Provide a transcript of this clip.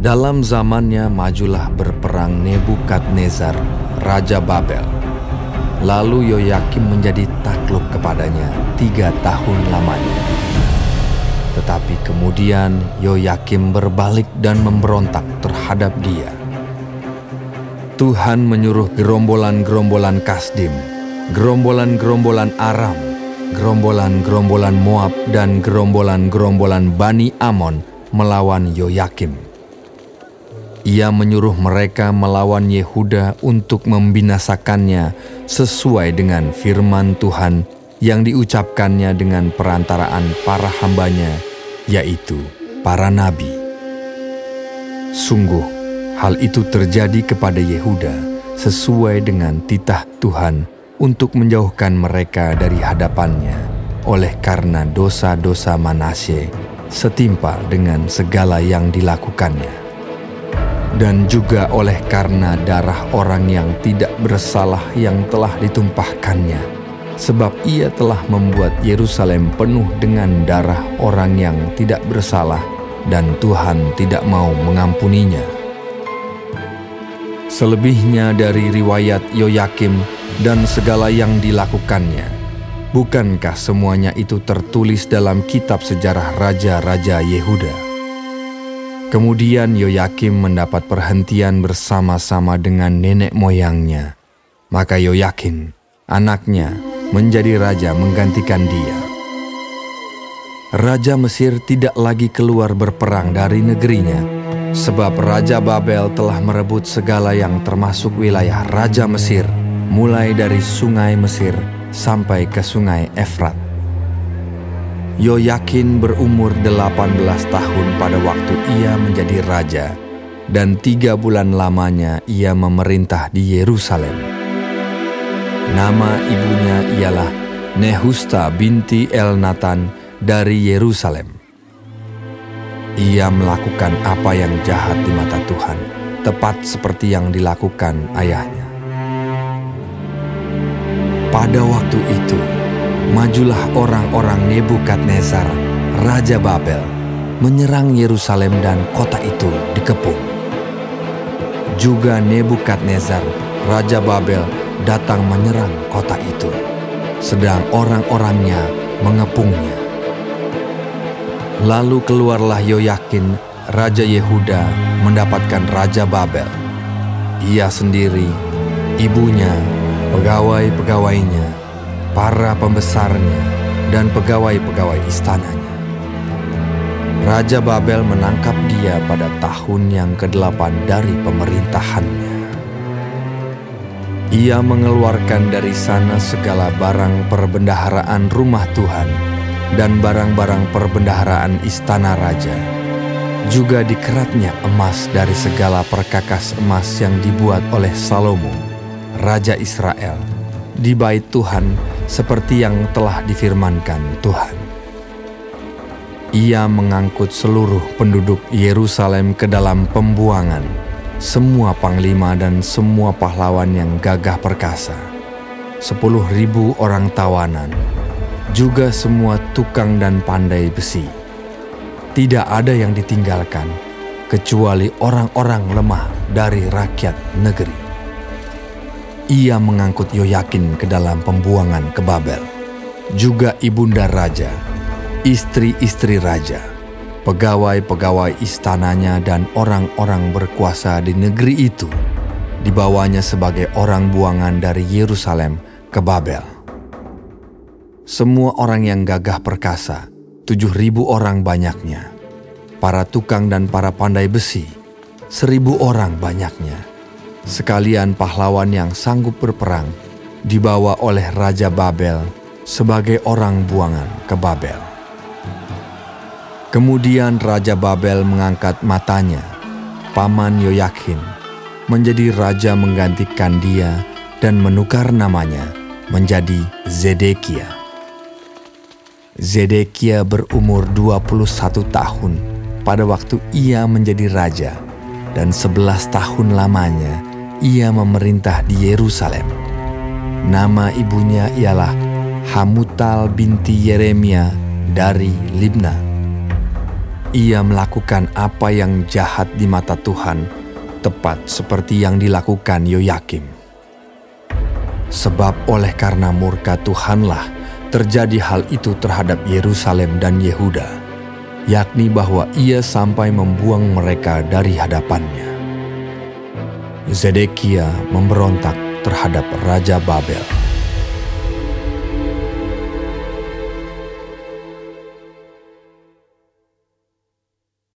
Dalam zamannya majulah berperang Nebukadnezar, Raja Babel. Lalu Yoyakim menjadi takluk kepadanya tiga tahun lamanya. Tetapi kemudian Yoyakim berbalik dan memberontak terhadap dia. Tuhan menyuruh gerombolan-gerombolan Kasdim, gerombolan-gerombolan Aram, gerombolan-gerombolan Moab, dan gerombolan-gerombolan Bani Amon melawan Yoyakim ia menyuruh mereka melawan Yehuda untuk membinasakannya sesuai dengan firman Tuhan yang diucapkannya dengan perantaraan para hambanya, yaitu para nabi. Sungguh, hal itu terjadi kepada Yehuda sesuai dengan titah Tuhan untuk menjauhkan mereka dari hadapannya oleh karena dosa-dosa Manasye setimpal dengan segala yang dilakukannya dan juga oleh karena darah orang yang tidak bersalah yang telah ditumpahkannya, sebab ia telah membuat Yerusalem penuh dengan darah orang yang tidak bersalah, dan Tuhan tidak mau mengampuninya. Selebihnya dari riwayat Yoyakim dan segala yang dilakukannya, bukankah semuanya itu tertulis dalam kitab sejarah raja-raja Yehuda? Kemudian Yoyakim mendapat perhentian bersama-sama dengan nenek moyangnya. Maka Yoyakim, anaknya, menjadi raja menggantikan dia. Raja Mesir tidak lagi keluar berperang dari negerinya, sebab Raja Babel telah merebut segala yang termasuk wilayah Raja Mesir, mulai dari sungai Mesir sampai ke sungai Efrat. Yoyakin berumur 18 tahun pada waktu ia menjadi raja, dan tiga bulan lamanya ia memerintah di Yerusalem. Nama ibunya ialah Nehusta binti Elnatan dari Yerusalem. Ia melakukan apa yang jahat di mata Tuhan, tepat seperti yang dilakukan ayahnya. Pada waktu itu, majulah orang-orang Nebukadnezar, Raja Babel, menyerang Yerusalem dan kota itu dikepung. Juga Nebukadnezar, Raja Babel, datang menyerang kota itu, sedang orang-orangnya mengepungnya. Lalu keluarlah Yoyakin, Raja Yehuda, mendapatkan Raja Babel. Ia sendiri, ibunya, pegawai-pegawainya, para pembesarnya, dan pegawai-pegawai istananya. Raja Babel menangkap dia pada tahun yang ke-8 dari pemerintahannya. Ia mengeluarkan dari sana segala barang perbendaharaan rumah Tuhan dan barang-barang perbendaharaan istana raja. Juga dikeratnya emas dari segala perkakas emas yang dibuat oleh Salomo, Raja Israel, di bait Tuhan seperti yang telah difirmankan Tuhan. Ia mengangkut seluruh penduduk Yerusalem ke dalam pembuangan, semua panglima dan semua pahlawan yang gagah perkasa, sepuluh ribu orang tawanan, juga semua tukang dan pandai besi. Tidak ada yang ditinggalkan, kecuali orang-orang lemah dari rakyat negeri ia mengangkut Yoyakin ke dalam pembuangan ke Babel. Juga ibunda raja, istri-istri raja, pegawai-pegawai istananya dan orang-orang berkuasa di negeri itu dibawanya sebagai orang buangan dari Yerusalem ke Babel. Semua orang yang gagah perkasa, tujuh ribu orang banyaknya. Para tukang dan para pandai besi, seribu orang banyaknya sekalian pahlawan yang sanggup berperang, dibawa oleh Raja Babel sebagai orang buangan ke Babel. Kemudian Raja Babel mengangkat matanya, Paman Yoyakin, menjadi raja menggantikan dia dan menukar namanya menjadi Zedekia. Zedekia berumur 21 tahun pada waktu ia menjadi raja dan 11 tahun lamanya ia memerintah di Yerusalem. Nama ibunya ialah Hamutal binti Yeremia dari Libna. ia melakukan apa yang jahat di mata Tuhan, tepat seperti yang dilakukan Yoyakim. Sebab oleh karena murka Tuhanlah terjadi hal itu terhadap Yerusalem dan Yehuda, yakni bahwa ia sampai membuang mereka dari hadapannya. Zedekia memberontak terhadap Raja Babel.